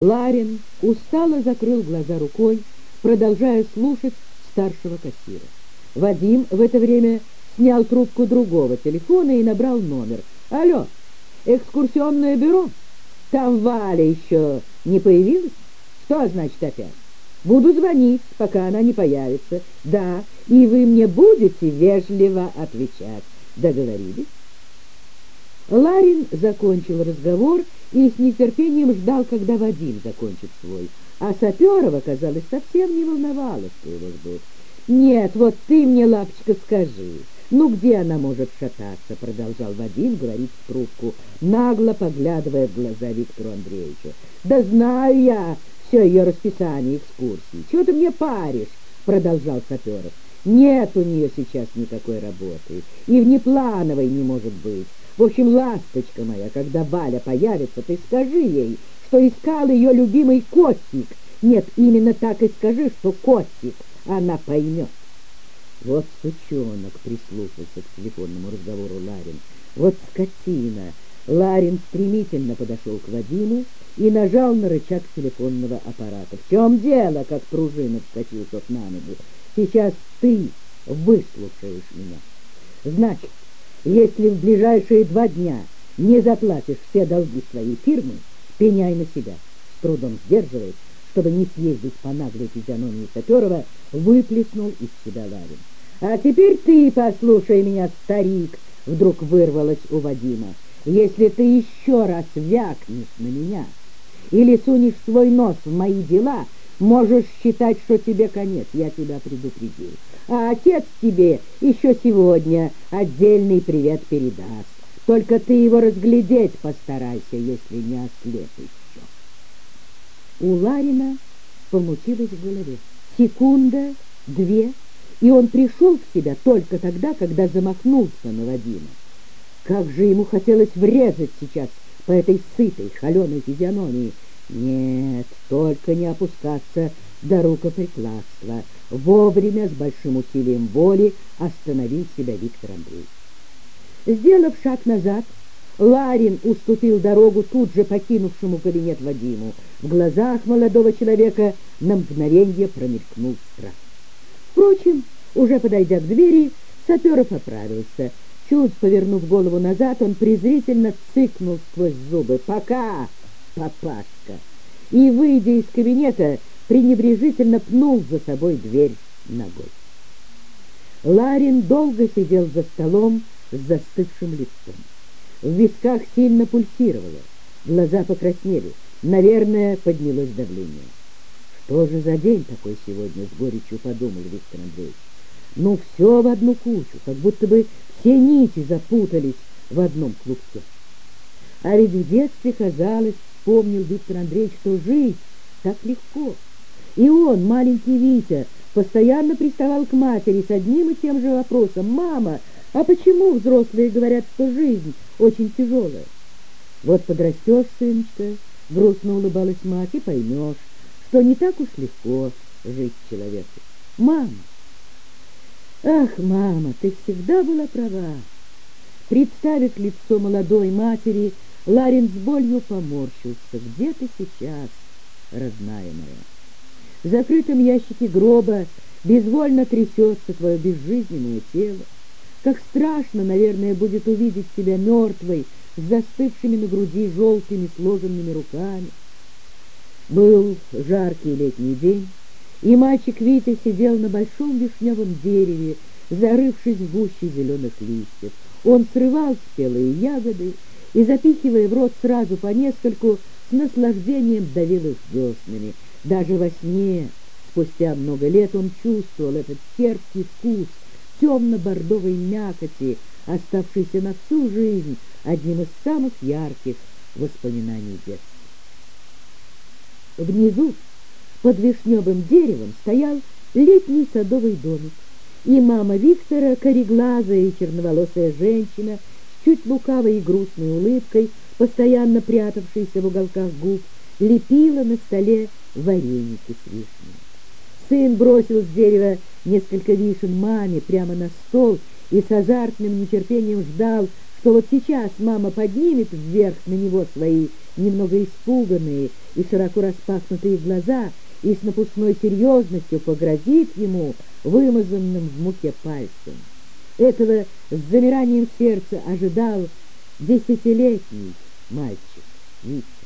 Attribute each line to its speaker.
Speaker 1: Ларин устало закрыл глаза рукой, продолжая слушать старшего кассира. Вадим в это время снял трубку другого телефона и набрал номер. «Алло, экскурсионное бюро? Там Валя еще не появилась? Что значит опять? Буду звонить, пока она не появится. Да, и вы мне будете вежливо отвечать. Договорились?» Ларин закончил разговор и с нетерпением ждал, когда Вадим закончит свой. А Саперова, казалось, совсем не волновало, что его ждут. «Нет, вот ты мне, лапочка, скажи, ну где она может шататься?» Продолжал Вадим говорить в трубку, нагло поглядывая в глаза Виктору Андреевичу. «Да знаю я все ее расписание экскурсий. Чего ты мне паришь?» Продолжал Саперов. «Нет у нее сейчас никакой работы, и внеплановой не может быть. В общем, ласточка моя, когда Валя появится, ты скажи ей, что искал ее любимый Костик. Нет, именно так и скажи, что Костик, она поймет. Вот сучонок прислушался к телефонному разговору Ларин. Вот скотина. Ларин стремительно подошел к Вадиму и нажал на рычаг телефонного аппарата. В чем дело, как пружина вскочил тот на ногу? Сейчас ты выслушаешь меня. Значит, если в ближайшие два дня не заплатишь все долги своей фирмы, пеняй на себя. С трудом сдерживаясь, чтобы не съездить по наглой физиономии Саперова, выплеснул из себя Ларин. «А теперь ты послушай меня, старик!» Вдруг вырвалось у Вадима. «Если ты еще раз вякнешь на меня или сунешь свой нос в мои дела, можешь считать, что тебе конец. Я тебя предупредил а отец тебе еще сегодня отдельный привет передаст. Только ты его разглядеть постарайся, если не ослеп еще. У Ларина помутилось в голове. Секунда, две, и он пришел в себя только тогда, когда замахнулся на Вадима. Как же ему хотелось врезать сейчас по этой сытой, холеной физиономии. Нет, только не опускаться до рукоприкладства. Вовремя, с большим усилием воли, остановил себя Виктор Андреевич. Сделав шаг назад, Ларин уступил дорогу тут же покинувшему кабинет Вадиму. В глазах молодого человека на мгновенье промелькнул страх. Впрочем, уже подойдя к двери, Саперов оправился. Чуть повернув голову назад, он презрительно цыкнул сквозь зубы. «Пока, папашка!» И, выйдя из кабинета, пренебрежительно пнул за собой дверь ногой. Ларин долго сидел за столом с застывшим лицом. В висках сильно пульсировало, глаза покраснели, наверное, поднялось давление. Что же за день такой сегодня, с горечью подумал Виктор Андреевич. Ну, все в одну кучу, как будто бы все нити запутались в одном клубке. А ведь в детстве казалось, вспомнил Виктор Андреевич, что жить так легко. И он, маленький Витя, постоянно приставал к матери с одним и тем же вопросом. «Мама, а почему взрослые говорят, что жизнь очень тяжелая?» «Вот подрастешь, сыночка», — грустно улыбалась мать, — «и поймешь, что не так уж легко жить человеку». «Мама!» «Ах, мама, ты всегда была права!» Представив лицо молодой матери, Ларин с болью поморщился. «Где ты сейчас, родная моя?» В закрытом ящике гроба безвольно трясется твое безжизненное тело. Как страшно, наверное, будет увидеть тебя мертвой, с застывшими на груди желтыми сложенными руками. Был жаркий летний день, и мальчик Витя сидел на большом вишневом дереве, зарывшись в гуще зеленых листьев. Он срывал спелые ягоды и, запихивая в рот сразу по нескольку, с наслаждением давил их деснами — даже во сне, спустя много лет, он чувствовал этот терпкий вкус темно-бордовой мякоти, оставшийся на всю жизнь одним из самых ярких воспоминаний детства. Внизу, под вишневым деревом, стоял летний садовый домик, и мама Виктора, кореглазая и черноволосая женщина, чуть лукавой и грустной улыбкой, постоянно прятавшейся в уголках губ, лепила на столе вареники с вишней. Сын бросил с дерева несколько вишен маме прямо на стол и с азартным нетерпением ждал, что вот сейчас мама поднимет вверх на него свои немного испуганные и широко распахнутые глаза, и с напускной серьезностью погрозит ему вымазанным в муке пальцем. Этого с замиранием сердца ожидал десятилетний мальчик Витя.